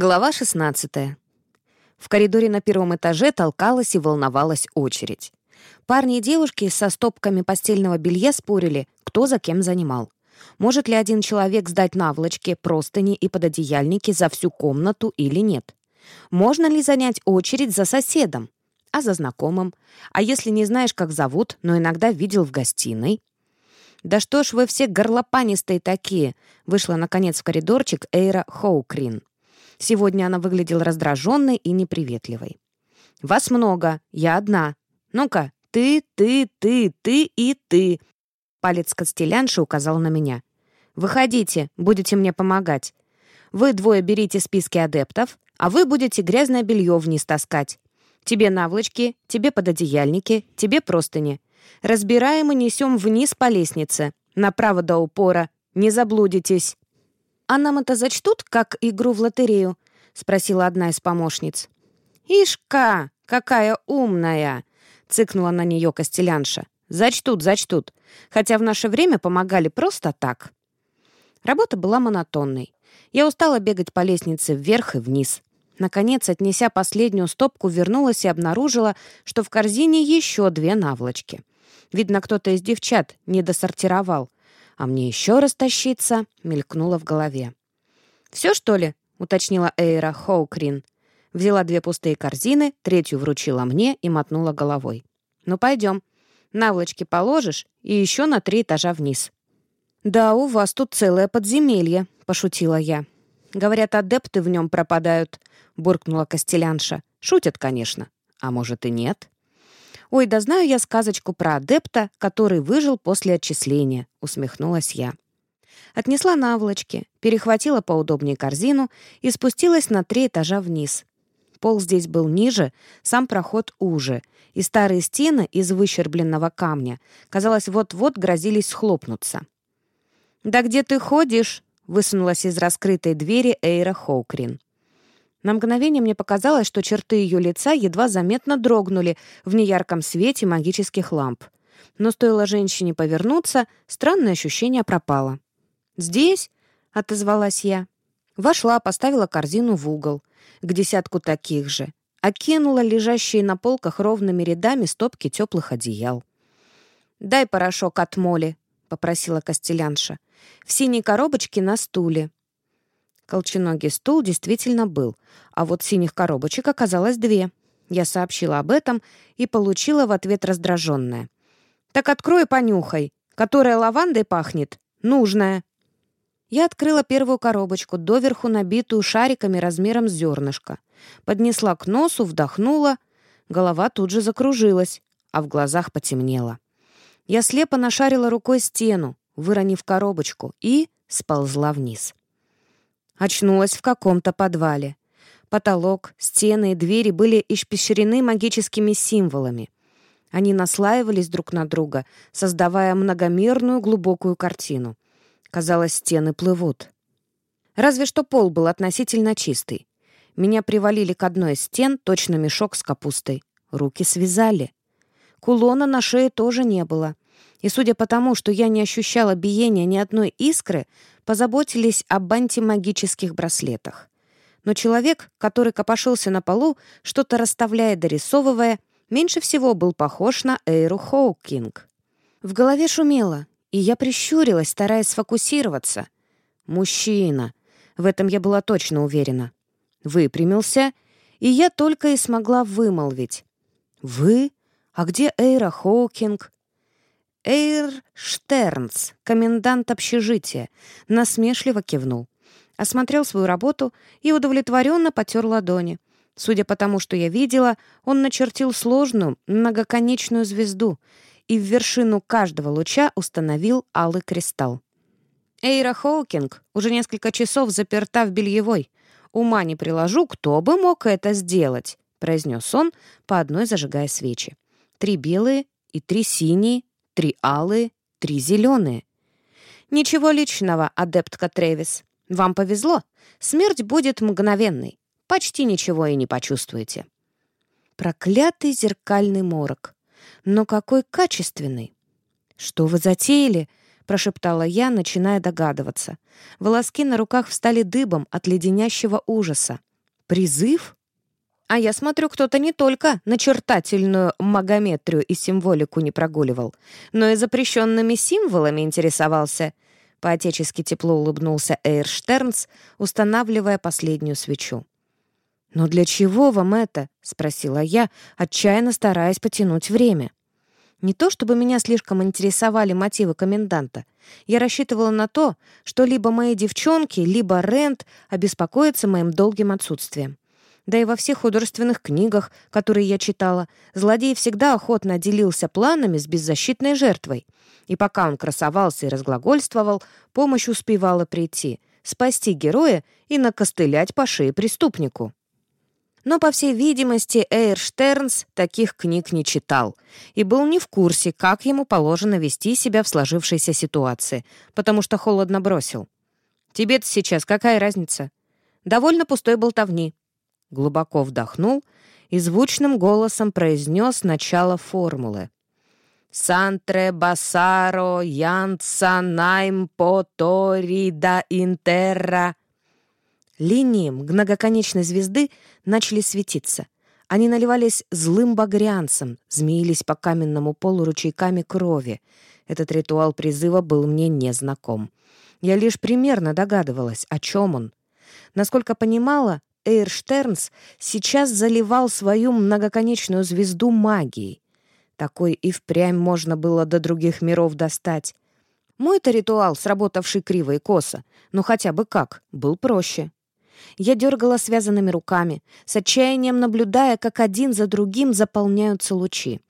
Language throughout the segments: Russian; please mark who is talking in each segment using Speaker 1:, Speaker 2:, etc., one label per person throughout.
Speaker 1: Глава 16. В коридоре на первом этаже толкалась и волновалась очередь. Парни и девушки со стопками постельного белья спорили, кто за кем занимал. Может ли один человек сдать наволочки, простыни и пододеяльники за всю комнату или нет? Можно ли занять очередь за соседом? А за знакомым? А если не знаешь, как зовут, но иногда видел в гостиной? «Да что ж вы все горлопанистые такие!» Вышла, наконец, в коридорчик Эйра Хоукрин. Сегодня она выглядела раздраженной и неприветливой. «Вас много, я одна. Ну-ка, ты, ты, ты, ты и ты!» Палец Костелянши указал на меня. «Выходите, будете мне помогать. Вы двое берите списки адептов, а вы будете грязное белье вниз таскать. Тебе наволочки, тебе пододеяльники, тебе простыни. Разбираем и несем вниз по лестнице. Направо до упора. Не заблудитесь». «А нам это зачтут, как игру в лотерею?» — спросила одна из помощниц. «Ишка, какая умная!» — цыкнула на нее Костелянша. «Зачтут, зачтут. Хотя в наше время помогали просто так». Работа была монотонной. Я устала бегать по лестнице вверх и вниз. Наконец, отнеся последнюю стопку, вернулась и обнаружила, что в корзине еще две наволочки. Видно, кто-то из девчат не досортировал. А мне еще раз тащиться, мелькнуло в голове. «Все, что ли?» — уточнила Эйра Хоукрин. Взяла две пустые корзины, третью вручила мне и мотнула головой. «Ну, пойдем. Наволочки положишь и еще на три этажа вниз». «Да, у вас тут целое подземелье», — пошутила я. «Говорят, адепты в нем пропадают», — буркнула Костелянша. «Шутят, конечно. А может и нет?» «Ой, да знаю я сказочку про адепта, который выжил после отчисления», — усмехнулась я. Отнесла наволочки, перехватила поудобнее корзину и спустилась на три этажа вниз. Пол здесь был ниже, сам проход уже, и старые стены из выщербленного камня, казалось, вот-вот грозились схлопнуться. «Да где ты ходишь?» — высунулась из раскрытой двери Эйра Хоукрин. На мгновение мне показалось, что черты ее лица едва заметно дрогнули в неярком свете магических ламп. Но стоило женщине повернуться, странное ощущение пропало. «Здесь?» — отозвалась я. Вошла, поставила корзину в угол, к десятку таких же, окинула лежащие на полках ровными рядами стопки теплых одеял. «Дай порошок от моли», — попросила Костелянша. «В синей коробочке на стуле». Колченогий стул действительно был, а вот синих коробочек оказалось две. Я сообщила об этом и получила в ответ раздраженное. «Так открой и понюхай. Которая лавандой пахнет? Нужная». Я открыла первую коробочку, доверху набитую шариками размером с зернышко. Поднесла к носу, вдохнула. Голова тут же закружилась, а в глазах потемнело. Я слепо нашарила рукой стену, выронив коробочку, и сползла вниз. Очнулась в каком-то подвале. Потолок, стены и двери были испещрены магическими символами. Они наслаивались друг на друга, создавая многомерную глубокую картину. Казалось, стены плывут. Разве что пол был относительно чистый. Меня привалили к одной из стен, точно мешок с капустой. Руки связали. Кулона на шее тоже не было. И судя по тому, что я не ощущала биения ни одной искры, позаботились об антимагических браслетах. Но человек, который копошился на полу, что-то расставляя дорисовывая, меньше всего был похож на Эйру Хоукинг. В голове шумело, и я прищурилась, стараясь сфокусироваться. «Мужчина!» В этом я была точно уверена. Выпрямился, и я только и смогла вымолвить. «Вы? А где Эйра Хоукинг?» Эйр Штернс, комендант общежития, насмешливо кивнул. Осмотрел свою работу и удовлетворенно потер ладони. Судя по тому, что я видела, он начертил сложную, многоконечную звезду и в вершину каждого луча установил алый кристалл. Эйра Хоукинг уже несколько часов заперта в бельевой. Ума не приложу, кто бы мог это сделать, произнес он, по одной зажигая свечи. Три белые и три синие, Три алые, три зеленые. Ничего личного, адептка Тревис. Вам повезло. Смерть будет мгновенной. Почти ничего и не почувствуете. Проклятый зеркальный морок. Но какой качественный. Что вы затеяли? прошептала я, начиная догадываться. Волоски на руках встали дыбом от леденящего ужаса. Призыв? А я смотрю, кто-то не только начертательную магометрию и символику не прогуливал, но и запрещенными символами интересовался. Поотечески тепло улыбнулся Эйрштернс, устанавливая последнюю свечу. «Но для чего вам это?» — спросила я, отчаянно стараясь потянуть время. Не то чтобы меня слишком интересовали мотивы коменданта. Я рассчитывала на то, что либо мои девчонки, либо Рент обеспокоятся моим долгим отсутствием. Да и во всех художественных книгах, которые я читала, злодей всегда охотно делился планами с беззащитной жертвой. И пока он красовался и разглагольствовал, помощь успевала прийти, спасти героя и накостылять по шее преступнику. Но, по всей видимости, Эйр Штернс таких книг не читал и был не в курсе, как ему положено вести себя в сложившейся ситуации, потому что холодно бросил. «Тебе-то сейчас какая разница? Довольно пустой болтовни». Глубоко вдохнул и звучным голосом произнес начало формулы. «Сантре басаро янца найм поторида интерра Линии многоконечной звезды начали светиться. Они наливались злым багрянцем, змеились по каменному полу ручейками крови. Этот ритуал призыва был мне незнаком. Я лишь примерно догадывалась, о чем он. Насколько понимала, Эйрштернс сейчас заливал свою многоконечную звезду магией. Такой и впрямь можно было до других миров достать. Мой-то ритуал, сработавший криво и косо, ну хотя бы как, был проще. Я дергала связанными руками, с отчаянием наблюдая, как один за другим заполняются лучи.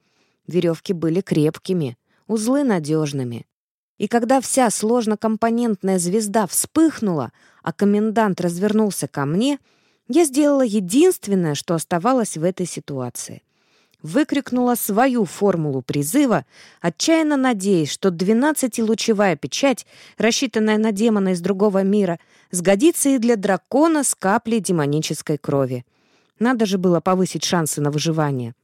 Speaker 1: Веревки были крепкими, узлы надежными. И когда вся сложнокомпонентная звезда вспыхнула, а комендант развернулся ко мне, я сделала единственное, что оставалось в этой ситуации выкрикнула свою формулу призыва, отчаянно надеясь, что двенадцатилучевая печать, рассчитанная на демона из другого мира, сгодится и для дракона с каплей демонической крови. Надо же было повысить шансы на выживание.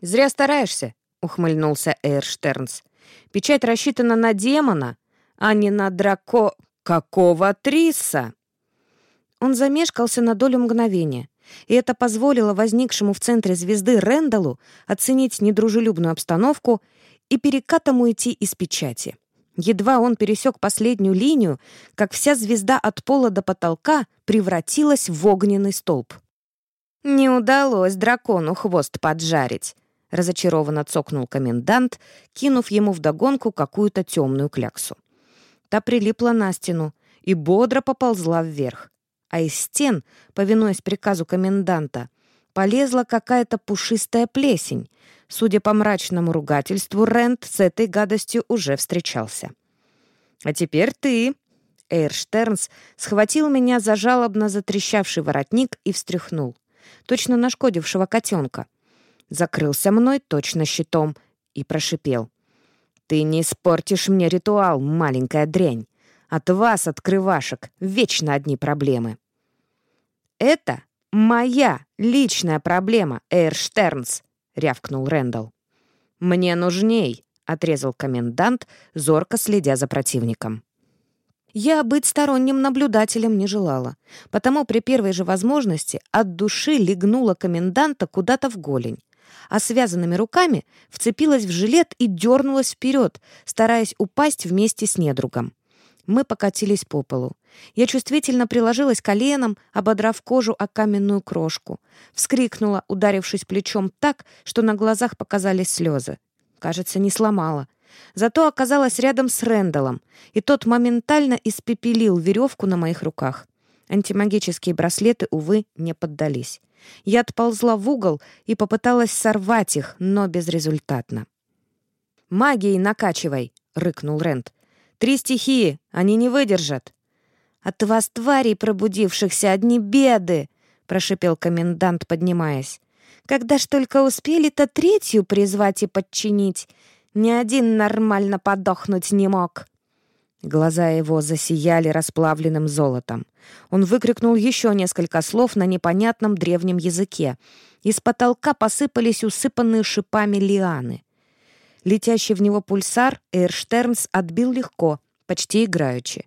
Speaker 1: «Зря стараешься», — ухмыльнулся Эйрштернс. «Печать рассчитана на демона, а не на драко... Какого триса?» Он замешкался на долю мгновения — и это позволило возникшему в центре звезды Рэндаллу оценить недружелюбную обстановку и перекатом уйти из печати. Едва он пересек последнюю линию, как вся звезда от пола до потолка превратилась в огненный столб. «Не удалось дракону хвост поджарить», — разочарованно цокнул комендант, кинув ему вдогонку какую-то темную кляксу. Та прилипла на стену и бодро поползла вверх а из стен, повинуясь приказу коменданта, полезла какая-то пушистая плесень. Судя по мрачному ругательству, Рент с этой гадостью уже встречался. «А теперь ты!» Эйрштернс схватил меня за жалобно затрещавший воротник и встряхнул. Точно нашкодившего котенка. Закрылся мной точно щитом и прошипел. «Ты не испортишь мне ритуал, маленькая дрянь. От вас, открывашек, вечно одни проблемы. Это моя личная проблема, Эйрштернс, рявкнул Рэндалл. Мне нужней, отрезал комендант, зорко следя за противником. Я быть сторонним наблюдателем не желала, потому при первой же возможности от души легнула коменданта куда-то в голень, а связанными руками вцепилась в жилет и дернулась вперед, стараясь упасть вместе с недругом. Мы покатились по полу. Я чувствительно приложилась коленом, ободрав кожу о каменную крошку. Вскрикнула, ударившись плечом так, что на глазах показались слезы. Кажется, не сломала. Зато оказалась рядом с Рэндаллом, и тот моментально испепелил веревку на моих руках. Антимагические браслеты, увы, не поддались. Я отползла в угол и попыталась сорвать их, но безрезультатно. «Магией накачивай!» — рыкнул Рэнд. Три стихии, они не выдержат». «От вас, тварей пробудившихся, одни беды!» — прошипел комендант, поднимаясь. «Когда ж только успели-то третью призвать и подчинить? Ни один нормально подохнуть не мог!» Глаза его засияли расплавленным золотом. Он выкрикнул еще несколько слов на непонятном древнем языке. Из потолка посыпались усыпанные шипами лианы. Летящий в него пульсар Эйрштернс отбил легко, почти играючи.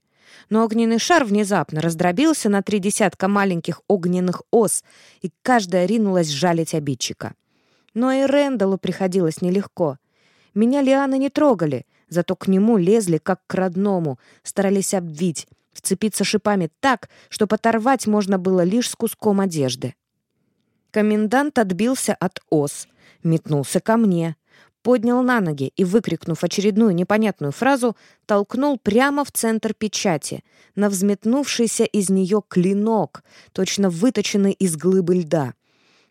Speaker 1: но огненный шар внезапно раздробился на три десятка маленьких огненных ос, и каждая ринулась жалить обидчика. Но и Рэндаллу приходилось нелегко. Меня лианы не трогали, зато к нему лезли, как к родному, старались обвить, вцепиться шипами так, что оторвать можно было лишь с куском одежды. Комендант отбился от ос, метнулся ко мне, поднял на ноги и, выкрикнув очередную непонятную фразу, толкнул прямо в центр печати, на взметнувшийся из нее клинок, точно выточенный из глыбы льда.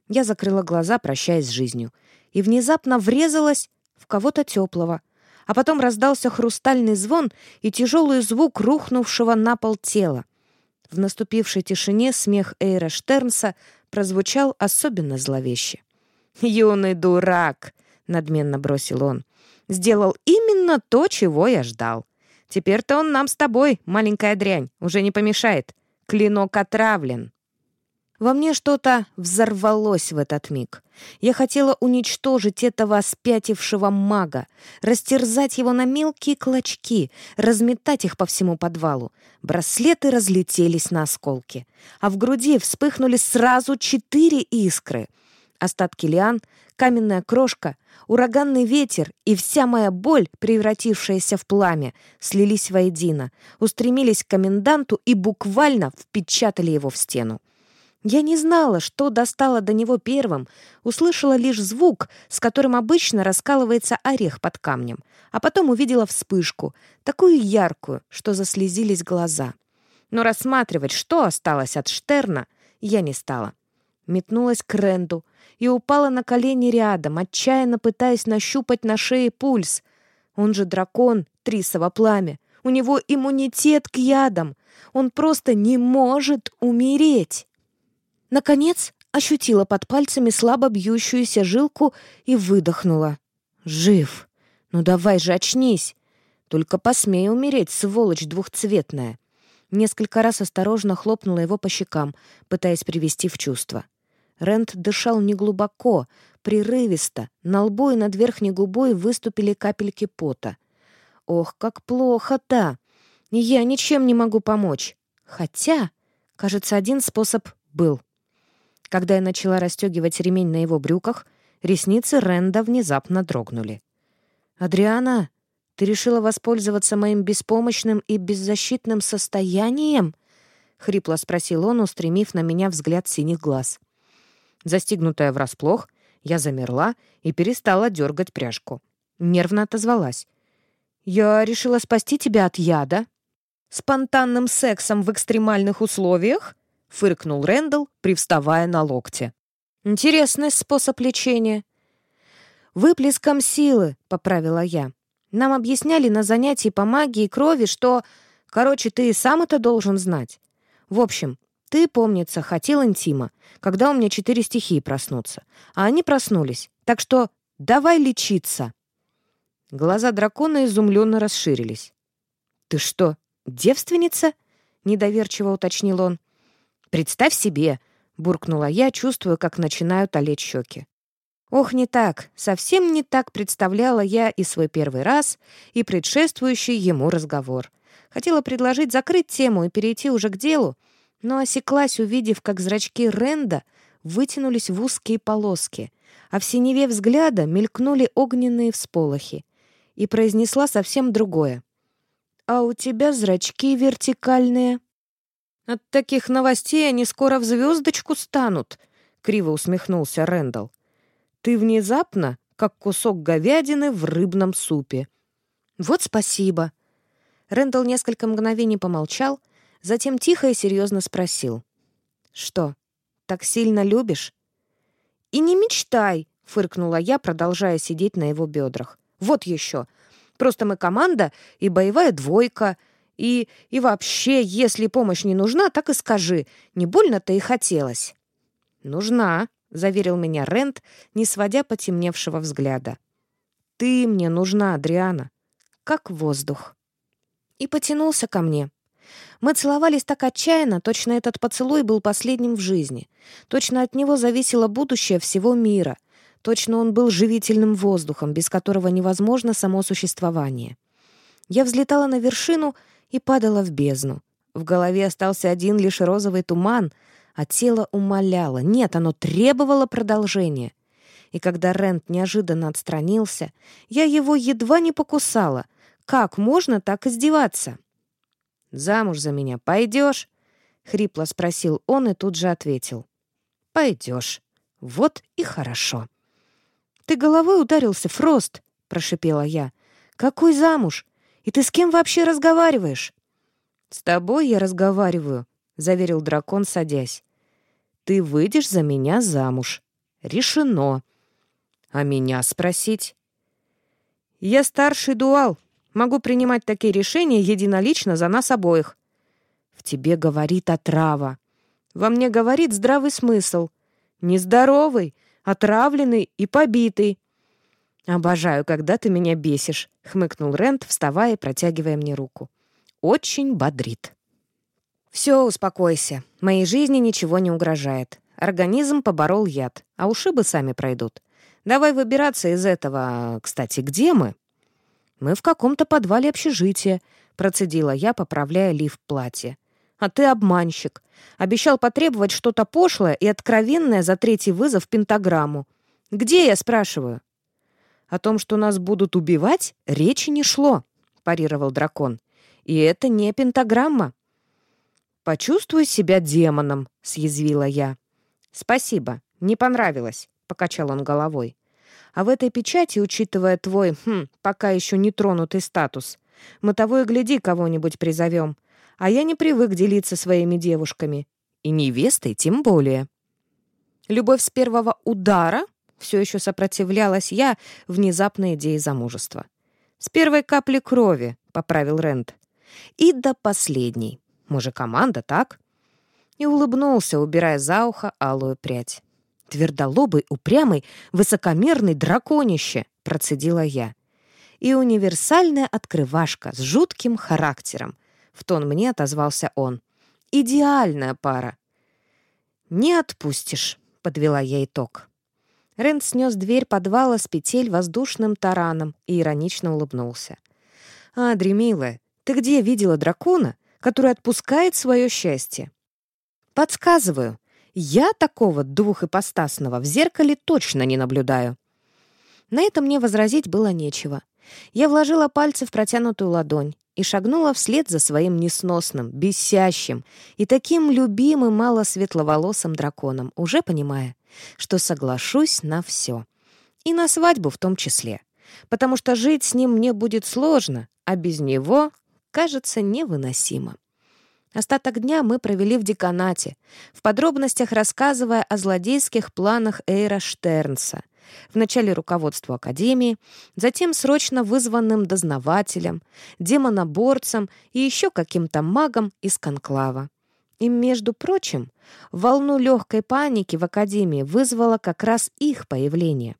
Speaker 1: Я закрыла глаза, прощаясь с жизнью, и внезапно врезалась в кого-то теплого, а потом раздался хрустальный звон и тяжелый звук рухнувшего на пол тела. В наступившей тишине смех Эйра Штернса прозвучал особенно зловеще. «Юный дурак!» — надменно бросил он. «Сделал именно то, чего я ждал. Теперь-то он нам с тобой, маленькая дрянь, уже не помешает. Клинок отравлен». Во мне что-то взорвалось в этот миг. Я хотела уничтожить этого спятившего мага, растерзать его на мелкие клочки, разметать их по всему подвалу. Браслеты разлетелись на осколки, а в груди вспыхнули сразу четыре искры. Остатки лиан, каменная крошка, ураганный ветер и вся моя боль, превратившаяся в пламя, слились воедино, устремились к коменданту и буквально впечатали его в стену. Я не знала, что достало до него первым, услышала лишь звук, с которым обычно раскалывается орех под камнем, а потом увидела вспышку, такую яркую, что заслезились глаза. Но рассматривать, что осталось от Штерна, я не стала. Метнулась к Ренду и упала на колени рядом, отчаянно пытаясь нащупать на шее пульс. Он же дракон, Трисово пламя. У него иммунитет к ядам. Он просто не может умереть. Наконец ощутила под пальцами слабо бьющуюся жилку и выдохнула. «Жив! Ну давай же очнись! Только посмей умереть, сволочь двухцветная!» Несколько раз осторожно хлопнула его по щекам, пытаясь привести в чувство. Рент дышал неглубоко, прерывисто, на лбу и над верхней губой выступили капельки пота. «Ох, как плохо-то! Я ничем не могу помочь!» Хотя, кажется, один способ был — когда я начала расстегивать ремень на его брюках, ресницы Ренда внезапно дрогнули. «Адриана, ты решила воспользоваться моим беспомощным и беззащитным состоянием?» — хрипло спросил он, устремив на меня взгляд синих глаз. Застигнутая врасплох, я замерла и перестала дергать пряжку. Нервно отозвалась. «Я решила спасти тебя от яда?» «Спонтанным сексом в экстремальных условиях?» — фыркнул Рэндалл, привставая на локте. «Интересный способ лечения». «Выплеском силы», — поправила я. «Нам объясняли на занятии по магии крови, что... Короче, ты и сам это должен знать. В общем, ты, помнится, хотел интима, когда у меня четыре стихии проснутся. А они проснулись. Так что давай лечиться». Глаза дракона изумленно расширились. «Ты что, девственница?» — недоверчиво уточнил он. «Представь себе!» — буркнула я, чувствуя, как начинают олеть щеки. Ох, не так, совсем не так представляла я и свой первый раз, и предшествующий ему разговор. Хотела предложить закрыть тему и перейти уже к делу, но осеклась, увидев, как зрачки Ренда вытянулись в узкие полоски, а в синеве взгляда мелькнули огненные всполохи, и произнесла совсем другое. «А у тебя зрачки вертикальные». От таких новостей они скоро в звездочку станут, криво усмехнулся Рэндалл. Ты внезапно, как кусок говядины в рыбном супе. Вот спасибо. Рэндалл несколько мгновений помолчал, затем тихо и серьезно спросил. Что, так сильно любишь? И не мечтай, фыркнула я, продолжая сидеть на его бедрах. Вот еще. Просто мы команда и боевая двойка — и, и вообще, если помощь не нужна, так и скажи. Не больно-то и хотелось». «Нужна», — заверил меня Рент, не сводя потемневшего взгляда. «Ты мне нужна, Адриана, как воздух». И потянулся ко мне. Мы целовались так отчаянно, точно этот поцелуй был последним в жизни. Точно от него зависело будущее всего мира. Точно он был живительным воздухом, без которого невозможно само существование. Я взлетала на вершину и падала в бездну. В голове остался один лишь розовый туман, а тело умоляло. Нет, оно требовало продолжения. И когда Рент неожиданно отстранился, я его едва не покусала. Как можно так издеваться? «Замуж за меня пойдешь?» — хрипло спросил он и тут же ответил. «Пойдешь. Вот и хорошо». «Ты головой ударился, Фрост!» — прошипела я. «Какой замуж? И ты с кем вообще разговариваешь?» «С тобой я разговариваю», — заверил дракон, садясь. «Ты выйдешь за меня замуж. Решено. А меня спросить?» «Я старший дуал. Могу принимать такие решения единолично за нас обоих». «В тебе говорит отрава. Во мне говорит здравый смысл. Нездоровый, отравленный и побитый». «Обожаю, когда ты меня бесишь», — хмыкнул Рент, вставая и протягивая мне руку очень бодрит. «Все, успокойся. Моей жизни ничего не угрожает. Организм поборол яд, а ушибы сами пройдут. Давай выбираться из этого. Кстати, где мы?» «Мы в каком-то подвале общежития», — процедила я, поправляя лиф платья. «А ты обманщик. Обещал потребовать что-то пошлое и откровенное за третий вызов пентаграмму. Где я, спрашиваю?» «О том, что нас будут убивать, речи не шло», — парировал дракон. И это не пентаграмма. «Почувствуй себя демоном», — съязвила я. «Спасибо, не понравилось», — покачал он головой. «А в этой печати, учитывая твой, хм, пока еще не тронутый статус, мы того и гляди кого-нибудь призовем. А я не привык делиться своими девушками. И невестой тем более». Любовь с первого удара все еще сопротивлялась я внезапной идее замужества. «С первой капли крови», — поправил Рент. И до последней. Мы же команда, так? И улыбнулся, убирая за ухо алую прядь. Твердолобый, упрямый, высокомерный драконище, процедила я. И универсальная открывашка с жутким характером. В тон мне отозвался он. Идеальная пара. «Не отпустишь», — подвела я итог. Рент снес дверь подвала с петель воздушным тараном и иронично улыбнулся. «Адри, милая, ты где видела дракона, который отпускает свое счастье? Подсказываю. Я такого двухипостасного в зеркале точно не наблюдаю. На это мне возразить было нечего. Я вложила пальцы в протянутую ладонь и шагнула вслед за своим несносным, бесящим и таким любимым малосветловолосым драконом, уже понимая, что соглашусь на все. И на свадьбу в том числе. Потому что жить с ним мне будет сложно, а без него кажется невыносимо. Остаток дня мы провели в деканате, в подробностях рассказывая о злодейских планах Эйра Штернса, вначале руководству Академии, затем срочно вызванным дознавателем, демоноборцем и еще каким-то магом из Конклава. И, между прочим, волну легкой паники в Академии вызвало как раз их появление.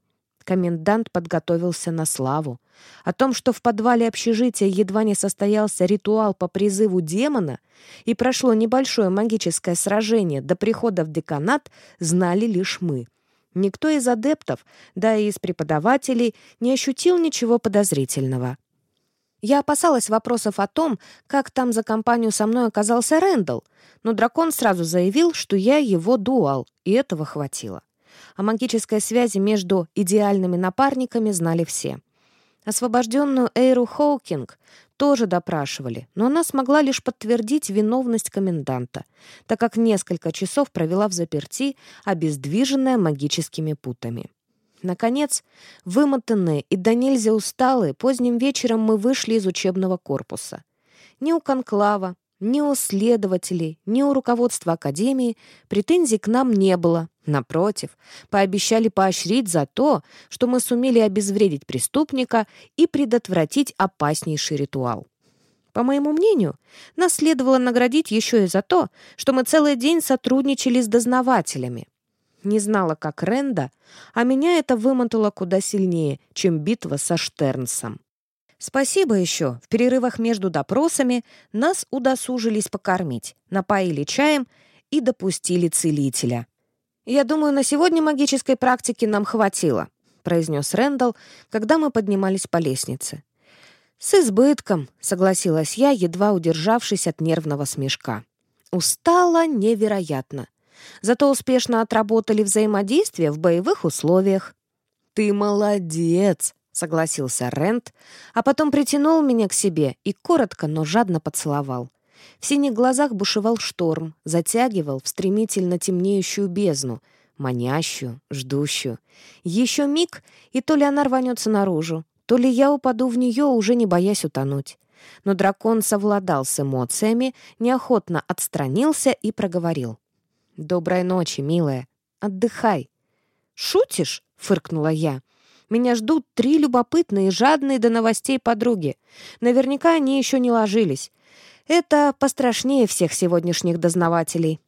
Speaker 1: Комендант подготовился на славу. О том, что в подвале общежития едва не состоялся ритуал по призыву демона и прошло небольшое магическое сражение до прихода в деканат, знали лишь мы. Никто из адептов, да и из преподавателей, не ощутил ничего подозрительного. Я опасалась вопросов о том, как там за компанию со мной оказался Рэндалл, но дракон сразу заявил, что я его дуал, и этого хватило. О магической связи между идеальными напарниками знали все. Освобожденную Эйру Хоукинг тоже допрашивали, но она смогла лишь подтвердить виновность коменданта, так как несколько часов провела в заперти, обездвиженная магическими путами. Наконец, вымотанные и до нельзя усталые, поздним вечером мы вышли из учебного корпуса. Ни у конклава, ни у следователей, ни у руководства Академии претензий к нам не было. Напротив, пообещали поощрить за то, что мы сумели обезвредить преступника и предотвратить опаснейший ритуал. По моему мнению, нас следовало наградить еще и за то, что мы целый день сотрудничали с дознавателями. Не знала, как Ренда, а меня это вымотало куда сильнее, чем битва со Штернсом. Спасибо еще. В перерывах между допросами нас удосужились покормить, напоили чаем и допустили целителя. «Я думаю, на сегодня магической практики нам хватило», — произнес Рэндалл, когда мы поднимались по лестнице. «С избытком», — согласилась я, едва удержавшись от нервного смешка. Устала невероятно. Зато успешно отработали взаимодействие в боевых условиях. «Ты молодец!» — согласился Рент, а потом притянул меня к себе и коротко, но жадно поцеловал. В синих глазах бушевал шторм, затягивал в стремительно темнеющую бездну, манящую, ждущую. Еще миг, и то ли она рванется наружу, то ли я упаду в нее, уже не боясь утонуть. Но дракон совладал с эмоциями, неохотно отстранился и проговорил. «Доброй ночи, милая. Отдыхай». «Шутишь?» — фыркнула я. «Меня ждут три любопытные жадные до новостей подруги. Наверняка они еще не ложились. Это пострашнее всех сегодняшних дознавателей».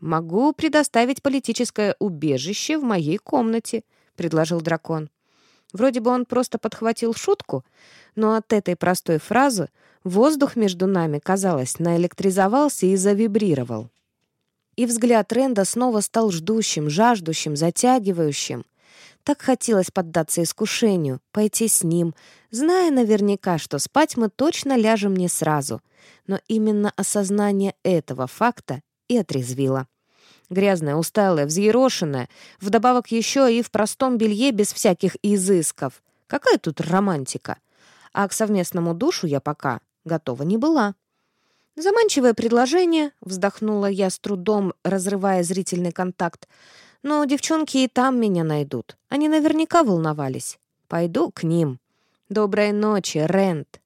Speaker 1: «Могу предоставить политическое убежище в моей комнате», — предложил дракон. Вроде бы он просто подхватил шутку, но от этой простой фразы воздух между нами, казалось, наэлектризовался и завибрировал. И взгляд Ренда снова стал ждущим, жаждущим, затягивающим. Так хотелось поддаться искушению, пойти с ним, зная наверняка, что спать мы точно ляжем не сразу. Но именно осознание этого факта и отрезвило. Грязная, усталая, взъерошенная, вдобавок еще и в простом белье без всяких изысков. Какая тут романтика? А к совместному душу я пока готова не была. «Заманчивое предложение», — вздохнула я с трудом, разрывая зрительный контакт. «Но девчонки и там меня найдут. Они наверняка волновались. Пойду к ним. Доброй ночи, Рент».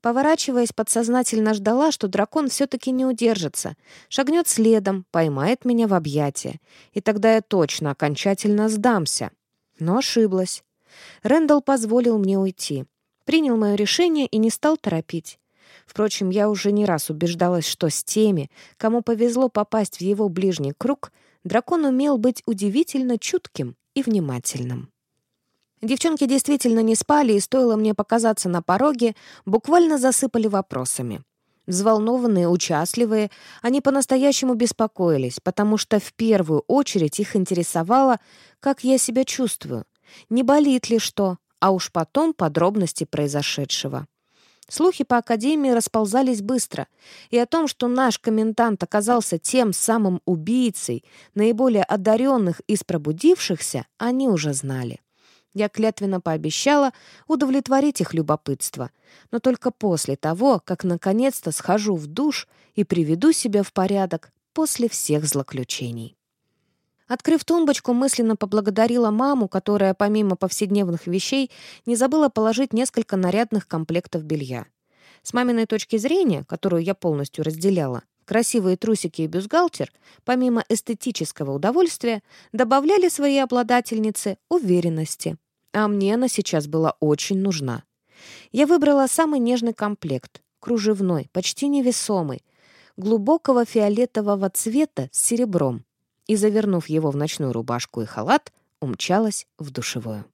Speaker 1: Поворачиваясь, подсознательно ждала, что дракон все-таки не удержится, шагнет следом, поймает меня в объятия. И тогда я точно окончательно сдамся. Но ошиблась. Рэндалл позволил мне уйти. Принял мое решение и не стал торопить. Впрочем, я уже не раз убеждалась, что с теми, кому повезло попасть в его ближний круг, дракон умел быть удивительно чутким и внимательным. Девчонки действительно не спали, и стоило мне показаться на пороге, буквально засыпали вопросами. Взволнованные, участливые, они по-настоящему беспокоились, потому что в первую очередь их интересовало, как я себя чувствую, не болит ли что, а уж потом подробности произошедшего. Слухи по Академии расползались быстро, и о том, что наш комендант оказался тем самым убийцей, наиболее одаренных из пробудившихся, они уже знали. Я клятвенно пообещала удовлетворить их любопытство, но только после того, как наконец-то схожу в душ и приведу себя в порядок после всех злоключений. Открыв тумбочку, мысленно поблагодарила маму, которая, помимо повседневных вещей, не забыла положить несколько нарядных комплектов белья. С маминой точки зрения, которую я полностью разделяла, красивые трусики и бюстгальтер, помимо эстетического удовольствия, добавляли своей обладательнице уверенности. А мне она сейчас была очень нужна. Я выбрала самый нежный комплект, кружевной, почти невесомый, глубокого фиолетового цвета с серебром, и, завернув его в ночную рубашку и халат, умчалась в душевую.